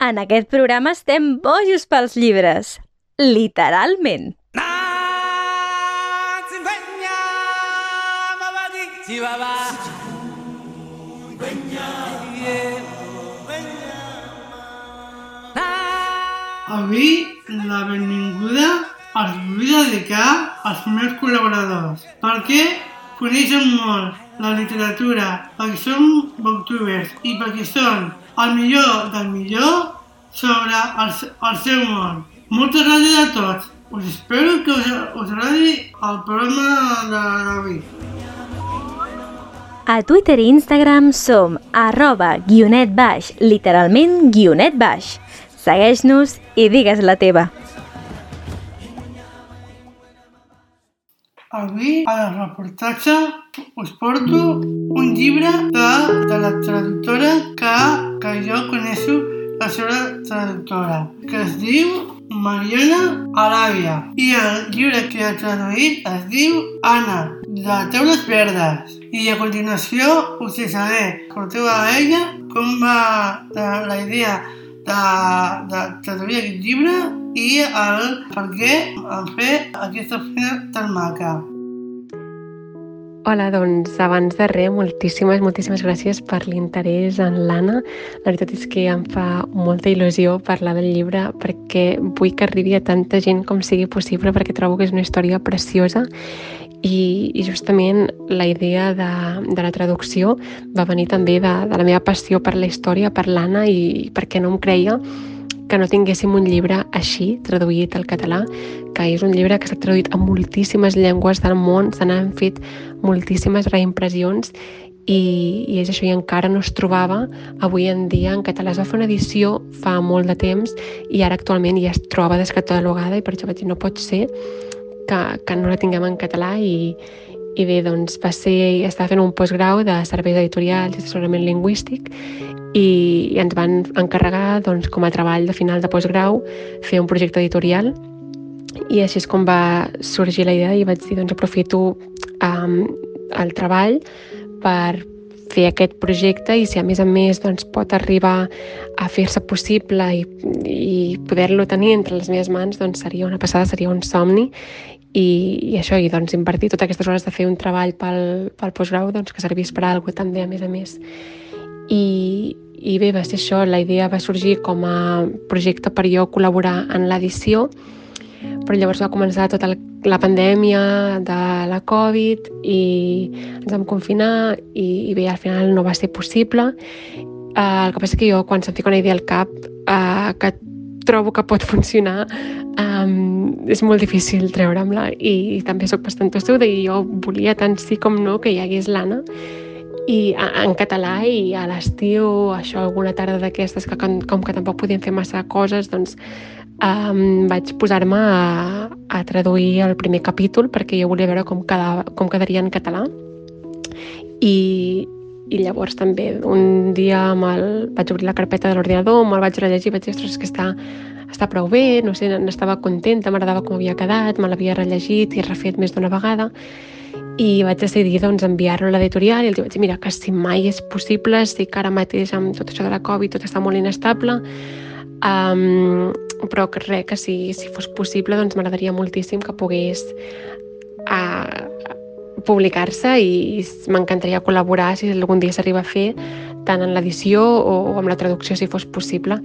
En aquest programa estem bojos pels llibres. Literalment. Avui la benvinguda els vull dedicar als meus col·laboradors perquè coneixen molt la literatura, perquè són booktubers i perquè són el millor del millor sobre el, el seu món. Moltes gràcies a tots. Us espero que us, us agradi el programa d'avui. A Twitter i Instagram som arroba guionet baix, literalment guionet baix. Segueix-nos i digues la teva. Avui, al reportatge, us porto un llibre de, de la traductora que, que jo coneixo, la seva traductora, que es diu Mariana Aràbia. I el llibre que ha traduït es diu Anna, de Teules Verdes. I a continuació us deixaré, escolteu a ella com va de, la idea de, de traduir aquest llibre i el per què han fet aquesta feina tan maca. Hola, doncs abans de res, moltíssimes, moltíssimes gràcies per l'interès en l'Anna. La veritat és que em fa molta il·lusió parlar del llibre perquè vull que arribi a tanta gent com sigui possible perquè trobo que és una història preciosa i, i justament la idea de, de la traducció va venir també de, de la meva passió per la història, per l'Anna i perquè no em creia que no tinguéssim un llibre així, traduït al català, que és un llibre que s'ha traduït a moltíssimes llengües del món, se n'han fet moltíssimes reimpressions i, i és això, i encara no es trobava avui en dia en català. Es va fer una edició fa molt de temps i ara actualment ja es troba descatalogada i per això vaig dir no pot ser que, que no la tinguem en català i, i bé, doncs va ser, estava fent un postgrau de serveis editorials i assessorament lingüístic i, ens van encarregar doncs, com a treball de final de postgrau fer un projecte editorial. I així és com va sorgir la idea i vaig dir doncs aprofito um, el treball per fer aquest projecte i si a més a més doncs, pot arribar a fer-se possible i, i poder-lo tenir entre les meves mans doncs seria una passada, seria un somni i, i això, i doncs invertir totes aquestes hores de fer un treball pel, pel postgrau doncs, que servís per a alguna també a més a més i, i bé, va ser això, la idea va sorgir com a projecte per jo col·laborar en l'edició, però llavors va començar tota la pandèmia de la Covid i ens vam confinar i, i bé, al final no va ser possible. Uh, el que passa que jo, quan se'm fica una idea al cap uh, que trobo que pot funcionar, um, és molt difícil treure-me-la i, i també sóc bastant tossuda i jo volia tant sí com no que hi hagués l'Anna. I en català i a l'estiu, això, alguna tarda d'aquestes que com, com que tampoc podíem fer massa coses, doncs um, vaig posar-me a, a traduir el primer capítol perquè jo volia veure com, quedava, com quedaria en català. I, i llavors també un dia el, vaig obrir la carpeta de l'ordinador, me'l vaig rellegir i vaig dir, ostres, que està, està prou bé, no sé, n'estava contenta, m'agradava com havia quedat, me l'havia rellegit i refet més d'una vegada i vaig decidir doncs, enviar-lo a l'editorial i els vaig dir, mira, que si mai és possible, si que ara mateix amb tot això de la Covid tot està molt inestable, um, però que res, que si, si fos possible doncs m'agradaria moltíssim que pogués uh, publicar-se i m'encantaria col·laborar si algun dia s'arriba a fer tant en l'edició o, o amb la traducció si fos possible.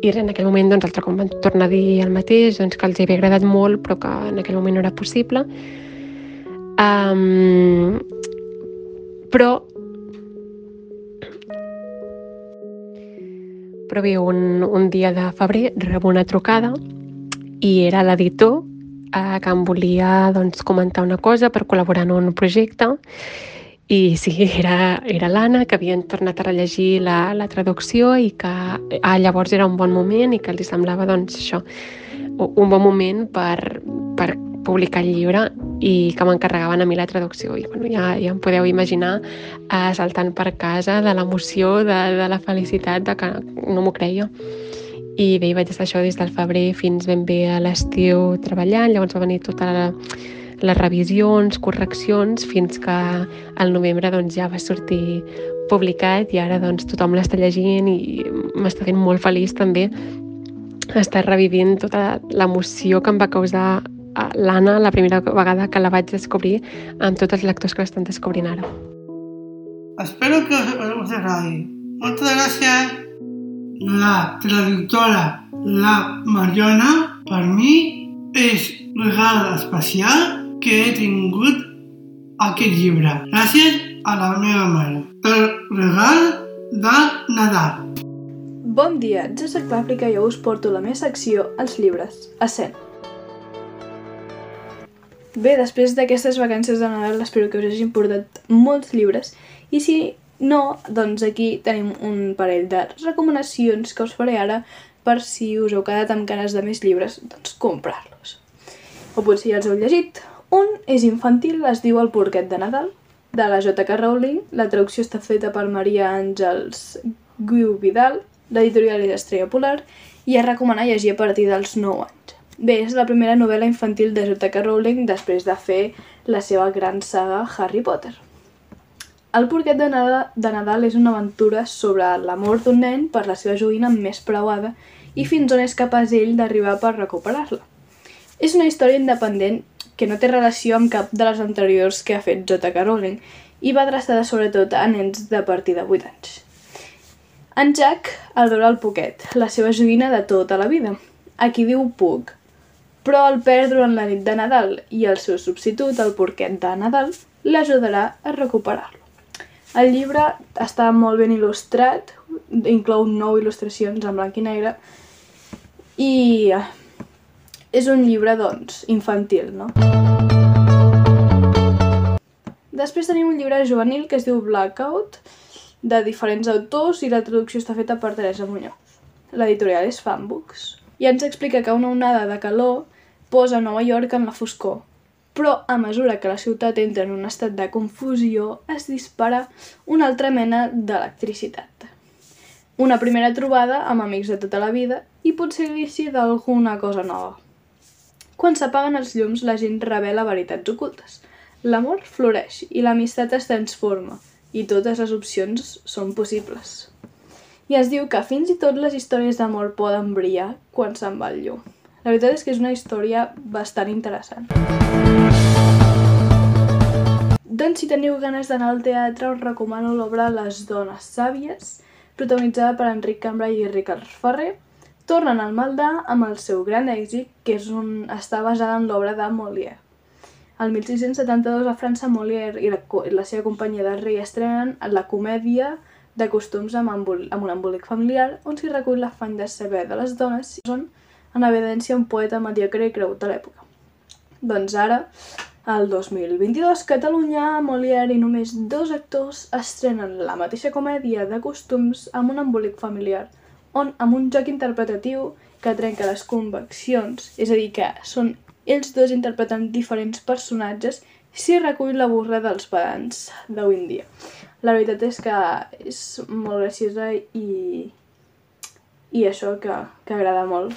I en aquell moment doncs, altre com van tornar a dir el mateix, doncs, que els havia agradat molt però que en aquell moment no era possible. Um, però però bé, un, un dia de febrer rebo una trucada i era l'editor eh, que em volia doncs, comentar una cosa per col·laborar en un projecte i sí, era, era l'Anna, que havien tornat a rellegir la, la traducció i que ah, llavors era un bon moment i que els semblava doncs, això, un bon moment per, per publicar el llibre i que m'encarregaven a mi la traducció. I bueno, ja, ja em podeu imaginar eh, saltant per casa de l'emoció, de, de la felicitat, de que no m'ho creia. I bé, vaig estar això des del febrer fins ben bé a l'estiu treballant, llavors va venir tota la, les revisions, correccions, fins que al novembre doncs, ja va sortir publicat i ara doncs tothom l'està llegint i m'està fent molt feliç també estar revivint tota l'emoció que em va causar l'Anna la primera vegada que la vaig descobrir amb tots els lectors que l'estan descobrint ara. Espero que us agradi. Moltes gràcies. La traductora, la Mariona, per mi és regal especial que he tingut aquest llibre. Gràcies a la meva mare. El regal de Nadal. Bon dia, jo soc l'Àfrica i jo us porto la meva secció, els llibres, a 100. Bé, després d'aquestes vacances de Nadal espero que us hagin portat molts llibres i si no, doncs aquí tenim un parell de recomanacions que us faré ara per si us heu quedat amb ganes de més llibres, doncs comprar-los. O potser ja els heu llegit, un és infantil, es diu El porquet de Nadal, de la J.K. Rowling. La traducció està feta per Maria Àngels Guiu Vidal, l'editorial és Estrella Polar, i es recomana llegir a partir dels 9 anys. Bé, és la primera novel·la infantil de J.K. Rowling després de fer la seva gran saga Harry Potter. El porquet de Nadal, de Nadal és una aventura sobre l'amor d'un nen per la seva joguina més preuada i fins on és capaç ell d'arribar per recuperar-la. És una història independent que no té relació amb cap de les anteriors que ha fet J.K. Rowling i va adreçada sobretot a nens de partir de 8 anys. En Jack adora el Poquet, la seva joguina de tota la vida, a qui diu Puc, però el perd durant la nit de Nadal i el seu substitut, el Porquet de Nadal, l'ajudarà a recuperar-lo. El llibre està molt ben il·lustrat, inclou nou il·lustracions en blanc i negre i és un llibre, doncs, infantil, no? Després tenim un llibre juvenil que es diu Blackout, de diferents autors i la traducció està feta per Teresa Muñoz. L'editorial és Fanbooks. I ens explica que una onada de calor posa Nova York en la foscor, però a mesura que la ciutat entra en un estat de confusió es dispara una altra mena d'electricitat. Una primera trobada amb amics de tota la vida i potser l'inici d'alguna cosa nova. Quan s'apaguen els llums, la gent revela veritats ocultes. L'amor floreix i l'amistat es transforma, i totes les opcions són possibles. I es diu que fins i tot les històries d'amor poden brillar quan se'n va el llum. La veritat és que és una història bastant interessant. Doncs si teniu ganes d'anar al teatre us recomano l'obra Les dones sàvies, protagonitzada per Enric Cambra i Ricard Ferrer, tornen al Maldà amb el seu gran èxit, que és un, està basada en l'obra de Molière. El 1672 a França, Molière i la, la seva companyia de rei estrenen la comèdia de costums amb, embol, amb un embolic familiar on s'hi recull l'afany de saber de les dones són en evidència un poeta mediocre i cregut de l'època. Doncs ara, al 2022, Catalunya, Molière i només dos actors estrenen la mateixa comèdia de costums amb un embolic familiar – on amb un joc interpretatiu que trenca les conveccions, és a dir, que són ells dos interpretant diferents personatges, s'hi recull la burra dels pedants d'avui en dia. La veritat és que és molt graciosa i, i això que, que agrada molt.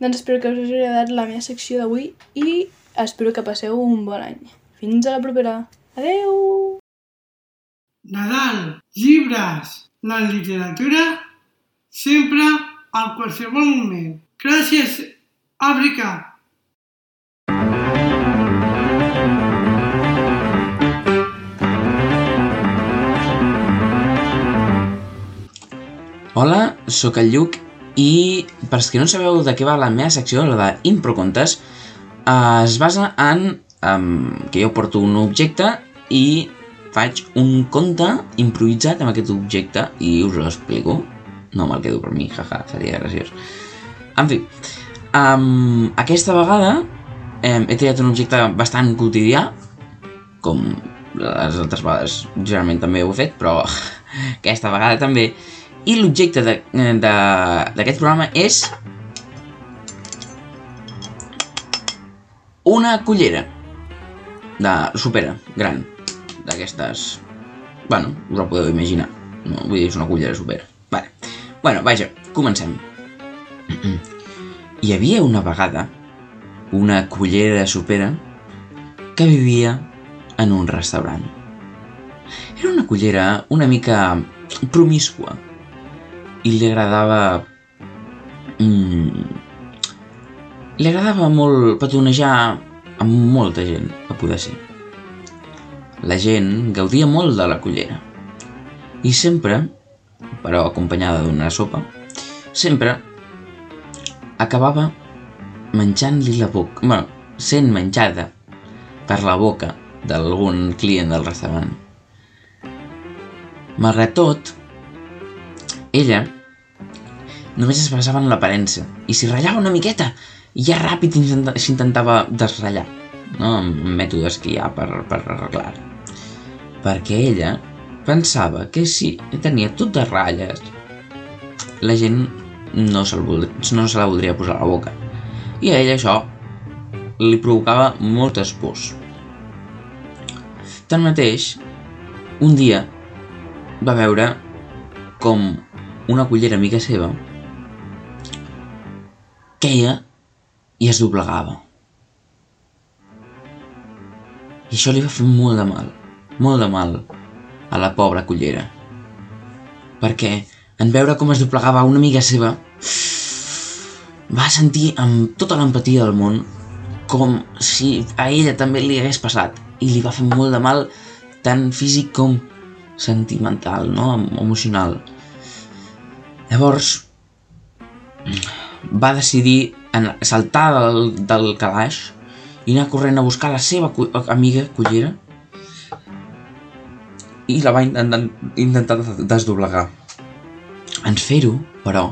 Doncs espero que us hagi agradat la meva secció d'avui i espero que passeu un bon any. Fins a la propera. Adeu! Nadal, llibres, la literatura sempre, en qualsevol moment. Gràcies, Àfrica! Hola, sóc el Lluc i per als que no sabeu de què va la meva secció, la d'improcontes, es basa en um, que jo porto un objecte i faig un conte improvisat amb aquest objecte i us ho explico no me'l quedo per mi, jaja, seria graciós. En fi, um, aquesta vegada um, he triat un objecte bastant quotidià, com les altres vegades generalment també ho he fet, però aquesta vegada també. I l'objecte d'aquest programa és una cullera de supera, gran, d'aquestes... Bueno, us ho podeu imaginar. No, vull dir, és una cullera supera. Vale. Bueno, vaja, comencem. Hi havia una vegada una cullera supera que vivia en un restaurant. Era una cullera una mica promiscua i li agradava... Mm, li agradava molt petonejar amb molta gent, a poder ser. La gent gaudia molt de la cullera. I sempre, però acompanyada d'una sopa, sempre acabava menjant-li la boca, bueno, sent menjada per la boca d'algun client del restaurant. Malgrat tot, ella només es basava en l'aparença i si ratllava una miqueta ja ràpid s'intentava desratllar no? amb mètodes que hi ha per, per arreglar. Perquè ella pensava que si tenia tot de ratlles la gent no se, voldria, no se la voldria posar a la boca. I a ella això li provocava moltes pors. Tanmateix un dia va veure com una cullera amiga seva queia i es doblegava. I això li va fer molt de mal, molt de mal a la pobra cullera. Perquè en veure com es doblegava una amiga seva, va sentir amb tota l'empatia del món com si a ella també li hagués passat i li va fer molt de mal tant físic com sentimental, no? emocional. Llavors va decidir saltar del, del calaix i anar corrent a buscar la seva amiga cullera i la va intentar, desdoblegar. En fer-ho, però,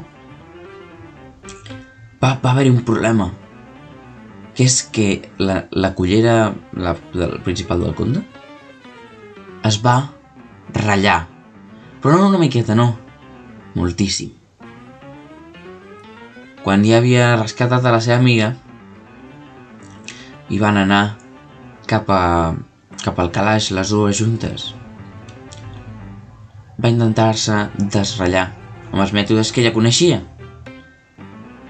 va, va haver-hi un problema, que és que la, la cullera la, del principal del conte es va ratllar. Però no una miqueta, no. Moltíssim. Quan ja havia rescatat a la seva amiga, i van anar cap, a, cap al calaix les dues juntes. Va intentar-se desratllar amb els mètodes que ella coneixia,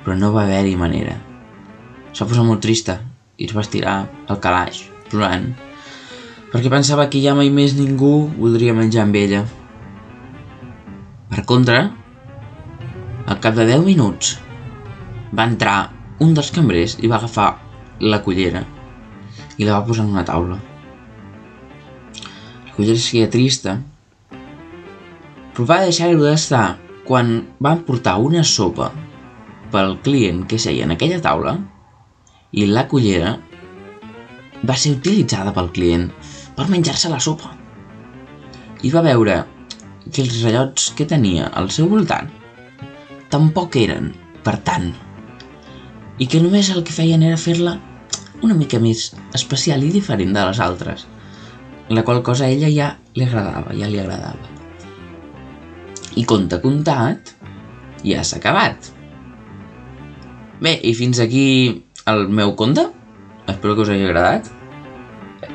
però no va haver-hi manera. Es va posar molt trista i es va estirar al calaix, plorant, perquè pensava que ja mai més ningú voldria menjar amb ella. Per contra, al cap de 10 minuts, va entrar un dels cambrers i va agafar la cullera i la va posar en una taula. La cullera seguia trista, però va deixar-ho d'estar quan van portar una sopa pel client que seia en aquella taula i la cullera va ser utilitzada pel client per menjar-se la sopa. I va veure que els rellots que tenia al seu voltant tampoc eren, per tant, i que només el que feien era fer-la una mica més especial i diferent de les altres, la qual cosa a ella ja li agradava, ja li agradava. I conte contat, ja s'ha acabat. Bé, i fins aquí el meu conte. Espero que us hagi agradat.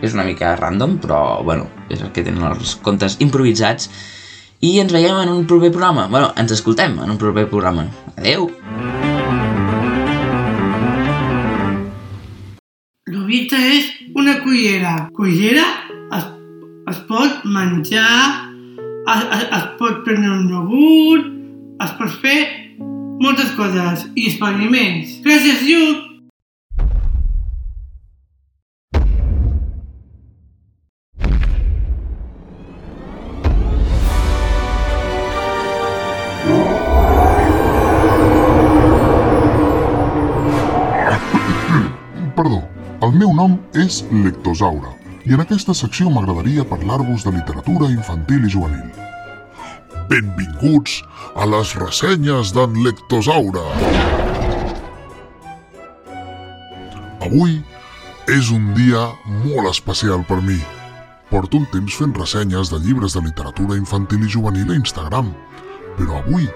És una mica random, però, bueno, és el que tenen els contes improvisats. I ens veiem en un proper programa. Bueno, ens escoltem en un proper programa. Adeu! L'ovita Cullera es, es pot menjar, es, es, es pot prendre un iogurt, es pot fer moltes coses i experiments. Gràcies, Lluc! Nom és Lectosaure i en aquesta secció m'agradaria parlar-vos de literatura infantil i juvenil. Benvinguts a les ressenyes d'en Lectosaure! Avui és un dia molt especial per mi. Porto un temps fent ressenyes de llibres de literatura infantil i juvenil a Instagram, però avui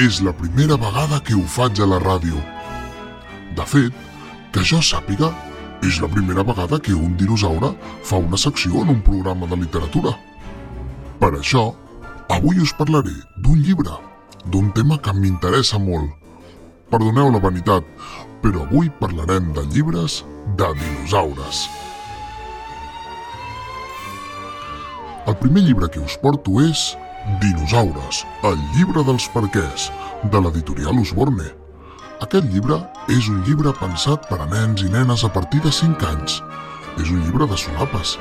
és la primera vegada que ho faig a la ràdio. De fet, que jo sàpiga, és la primera vegada que un dinosaure fa una secció en un programa de literatura. Per això, avui us parlaré d'un llibre, d'un tema que m'interessa molt. Perdoneu la vanitat, però avui parlarem de llibres de dinosaures. El primer llibre que us porto és Dinosaures, el llibre dels perquès, de l'editorial Osborne. Aquest llibre és un llibre pensat per a nens i nenes a partir de 5 anys. És un llibre de solapes.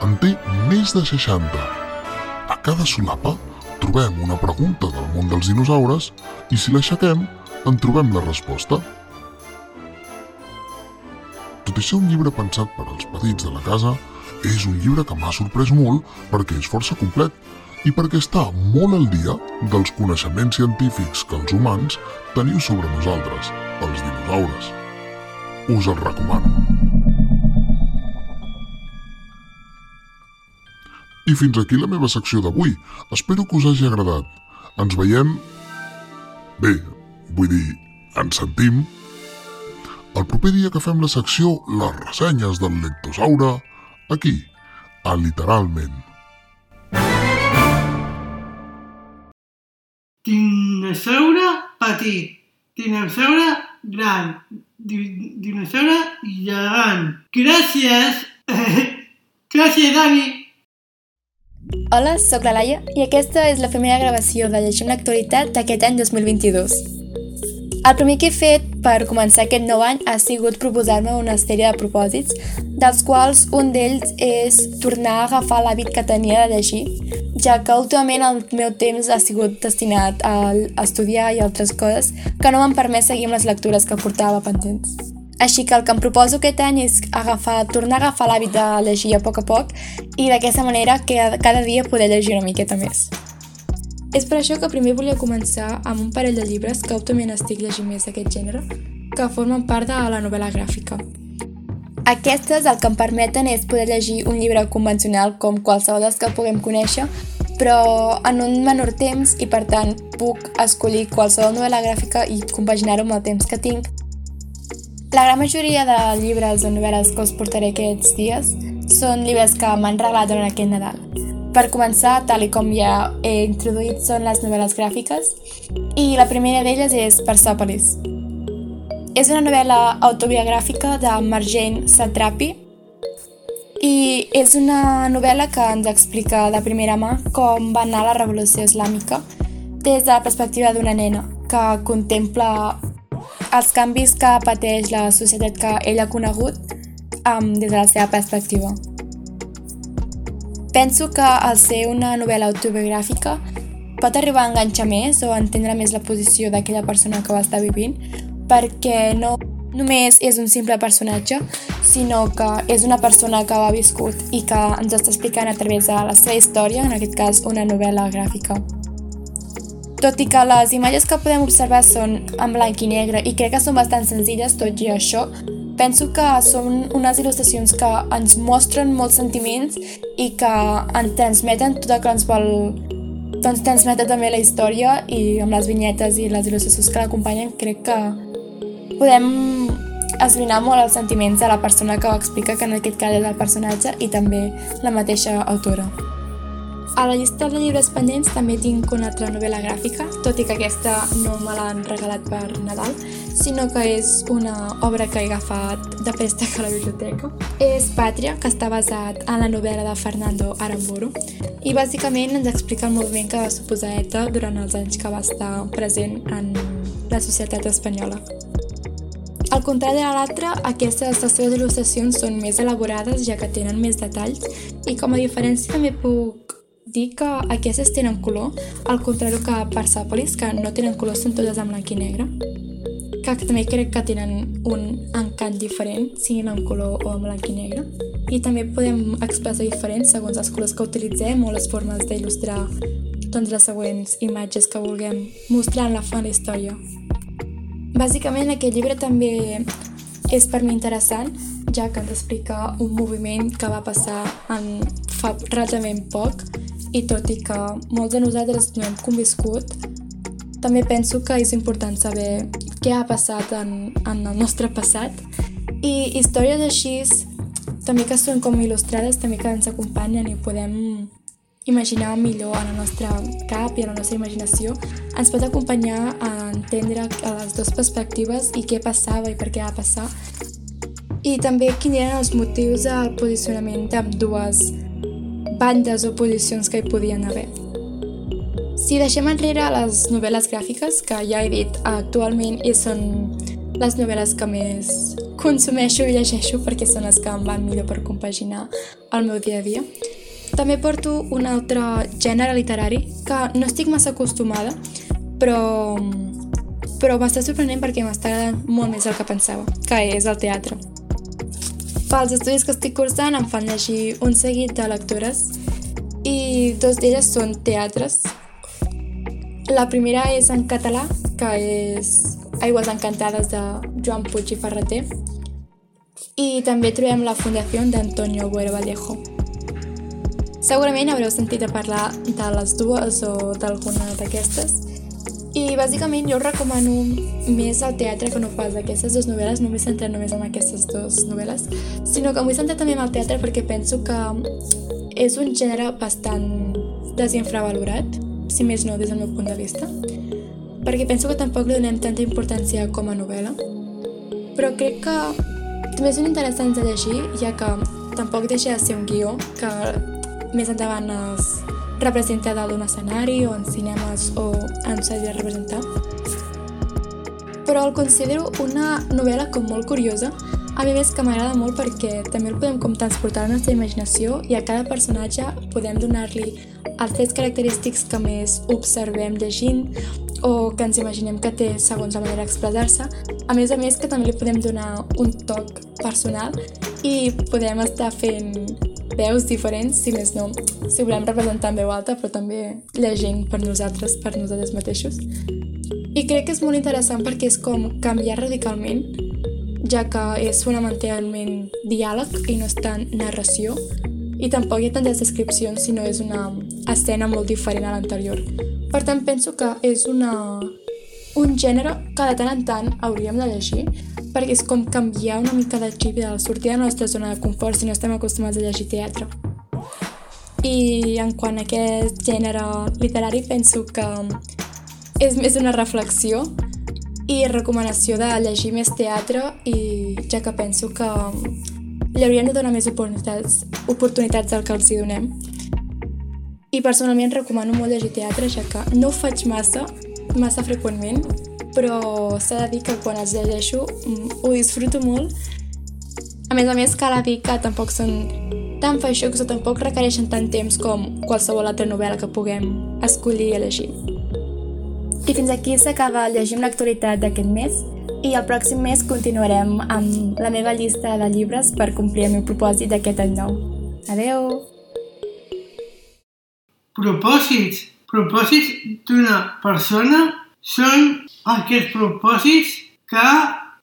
En té més de 60. A cada solapa trobem una pregunta del món dels dinosaures i si l'aixequem en trobem la resposta. Tot i ser un llibre pensat per als petits de la casa, és un llibre que m'ha sorprès molt perquè és força complet i perquè està molt al dia dels coneixements científics que els humans teniu sobre nosaltres, els dinosaures. Us el recomano. I fins aquí la meva secció d'avui. Espero que us hagi agradat. Ens veiem... Bé, vull dir, ens sentim el proper dia que fem la secció Les ressenyes del lectosaure, aquí, a Literalment. Dinosaure petit, dinosaure gran, di dinosaure gegant. Gràcies! Gràcies, Dani! Hola, sóc la Laia i aquesta és la primera gravació de Llegir una actualitat d'aquest any 2022. El primer que he fet per començar aquest nou any ha sigut proposar-me una sèrie de propòsits, dels quals un d'ells és tornar a agafar l'hàbit que tenia de llegir, ja que últimament el meu temps ha sigut destinat a estudiar i altres coses que no m'han permès seguir amb les lectures que portava pendents. Així que el que em proposo aquest any és agafar, tornar a agafar l'hàbit de llegir a poc a poc i d'aquesta manera que cada dia poder llegir una miqueta més. És per això que primer volia començar amb un parell de llibres que òptimament estic llegint més d'aquest gènere, que formen part de la novel·la gràfica. Aquestes el que em permeten és poder llegir un llibre convencional com qualsevol dels que puguem conèixer, però en un menor temps i per tant puc escollir qualsevol novel·la gràfica i compaginar-ho amb el temps que tinc. La gran majoria de llibres o novel·les que us portaré aquests dies són llibres que m'han regalat durant aquest Nadal. Per començar, tal i com ja he introduït, són les novel·les gràfiques i la primera d'elles és Persòpolis. És una novel·la autobiogràfica de Marjane Satrapi i és una novel·la que ens explica de primera mà com va anar la revolució islàmica des de la perspectiva d'una nena que contempla els canvis que pateix la societat que ell ha conegut um, des de la seva perspectiva. Penso que al ser una novel·la autobiogràfica pot arribar a enganxar més o entendre més la posició d'aquella persona que va estar vivint perquè no només és un simple personatge, sinó que és una persona que ho ha viscut i que ens està explicant a través de la seva història, en aquest cas una novel·la gràfica. Tot i que les imatges que podem observar són en blanc i negre i crec que són bastant senzilles, tot i això, penso que són unes il·lustracions que ens mostren molts sentiments i que ens transmeten tot el que ens vol doncs transmeten també la història i amb les vinyetes i les il·lustracions que l'acompanyen crec que podem esbrinar molt els sentiments de la persona que ho explica, que en aquest cas és el personatge i també la mateixa autora. A la llista de llibres pendents també tinc una altra novel·la gràfica, tot i que aquesta no me l'han regalat per Nadal, sinó que és una obra que he agafat de préstec a la biblioteca. És Pàtria, que està basat en la novel·la de Fernando Aramburu, i bàsicament ens explica el moviment que va suposar ETA durant els anys que va estar present en la societat espanyola. Al contrari de l'altre, aquestes les seves il·lustracions són més elaborades ja que tenen més detalls i com a diferència també puc dir que aquestes tenen color, al contrari que Persepolis, que no tenen color, són totes en blanc i negre, que també crec que tenen un encant diferent, siguin en color o en blanc i negre. I també podem expressar diferents segons els colors que utilitzem o les formes d'il·lustrar doncs, les següents imatges que vulguem en la la història. Bàsicament aquest llibre també és per mi interessant, ja que ens explica un moviment que va passar en fa relativament poc i tot i que molts de nosaltres no hem conviscut, també penso que és important saber què ha passat en, en el nostre passat. I històries així també que són com il·lustrades, també que ens acompanyen i podem imaginar millor en el nostre cap i en la nostra imaginació, ens pot acompanyar a entendre les dues perspectives i què passava i per què va passar i també quins eren els motius del posicionament d'ambdues bandes o posicions que hi podien haver. Si deixem enrere les novel·les gràfiques, que ja he dit actualment i són les novel·les que més consumeixo i llegeixo perquè són les que em van millor per compaginar el meu dia a dia, també porto un altre gènere literari que no estic massa acostumada, però, però m'està sorprenent perquè m'està agradant molt més del que pensava, que és el teatre. Pels estudis que estic cursant em fan llegir un seguit de lectures i dos d'elles són teatres. La primera és en català, que és Aigües encantades de Joan Puig i Ferreter, i també trobem la Fundació d'Antonio Buero Vallejo. Segurament haureu sentit a parlar de les dues o d'alguna d'aquestes, i bàsicament jo recomano més el teatre que no pas aquestes dues novel·les, no m'he centrat només en aquestes dues novel·les, sinó que m'he centrat també en el teatre perquè penso que és un gènere bastant desinfravalorat, si més no des del meu punt de vista, perquè penso que tampoc li donem tanta importància com a novel·la, però crec que també són interessants de llegir, ja que tampoc deixa de ser un guió que més endavant es representa dalt d'un escenari o en cinemes o en s'hagi de representar. Però el considero una novel·la com molt curiosa, a mi més que m'agrada molt perquè també el podem com transportar a la nostra imaginació i a cada personatge podem donar-li els trets característics que més observem llegint o que ens imaginem que té segons la manera d'expressar-se. A més a més que també li podem donar un toc personal i podem estar fent veus diferents, si més no, si volem representar en veu alta, però també llegint per nosaltres, per nosaltres mateixos. I crec que és molt interessant perquè és com canviar radicalment, ja que és fonamentalment diàleg i no és tant narració, i tampoc hi ha tantes descripcions, sinó és una escena molt diferent a l'anterior. Per tant, penso que és una, un gènere que de tant en tant hauríem de llegir, perquè és com canviar una mica de xip de sortir de la nostra zona de confort si no estem acostumats a llegir teatre. I en quant a aquest gènere literari penso que és més una reflexió i recomanació de llegir més teatre i ja que penso que li hauríem de donar més oportunitats, oportunitats del que els hi donem. I personalment recomano molt llegir teatre, ja que no ho faig massa, massa freqüentment, però s'ha de dir que quan els llegeixo mm, ho disfruto molt. A més a més, cal dir que tampoc són tan feixucs o tampoc requereixen tant temps com qualsevol altra novel·la que puguem escollir i llegir. I fins aquí s'acaba Llegim l'actualitat d'aquest mes i el pròxim mes continuarem amb la meva llista de llibres per complir el meu propòsit d'aquest any nou. Adeu! Propòsits. Propòsits d'una persona són aquests propòsits que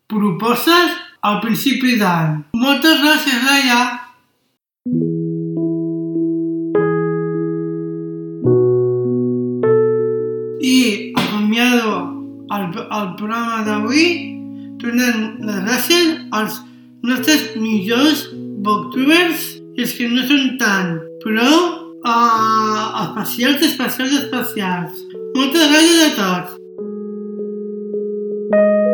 proposes al principi d'any. Moltes gràcies, Laia! I acomiado el, el programa d'avui donant les gràcies als nostres millors booktubers els que no són tant, però uh, especials, especials, especials. Moltes gràcies a tots! Thank you.